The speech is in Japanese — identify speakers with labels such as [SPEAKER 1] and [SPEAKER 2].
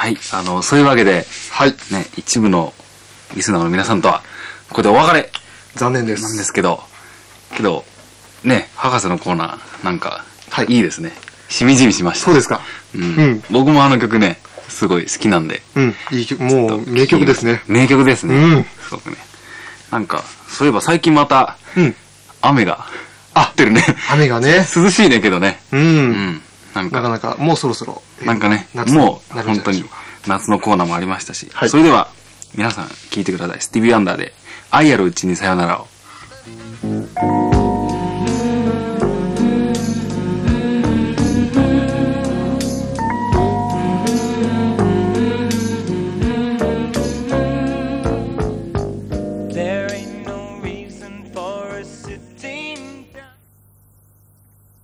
[SPEAKER 1] はい。あの、そういうわけで、
[SPEAKER 2] はい。
[SPEAKER 1] ね、一部のリスナーの皆さんとは、ここでお別れ
[SPEAKER 2] 残念です。
[SPEAKER 1] なんですけど、けど、ね、博士のコーナー、なんか、
[SPEAKER 2] はい
[SPEAKER 1] いいですね。しみじみしました。
[SPEAKER 2] そうですか。
[SPEAKER 1] うん
[SPEAKER 2] うん
[SPEAKER 1] 僕もあの曲ね、すごい好きなんで。
[SPEAKER 2] うん。いい曲、もう名曲ですね。
[SPEAKER 1] 名曲ですね。
[SPEAKER 2] うん
[SPEAKER 1] すごくね。なんか、そういえば最近また、
[SPEAKER 2] うん。
[SPEAKER 1] 雨が、あってるね。
[SPEAKER 2] 雨がね。
[SPEAKER 1] 涼しいねけどね。
[SPEAKER 2] う。
[SPEAKER 1] うんん。なんか、
[SPEAKER 2] なかなか、もうそろそろ。えー
[SPEAKER 1] なんかね、もう本当に夏のコーナーもありましたし、
[SPEAKER 2] はい
[SPEAKER 1] それでは皆さん聞いてください。スティービー・アンダーで愛あるうちにさよならを。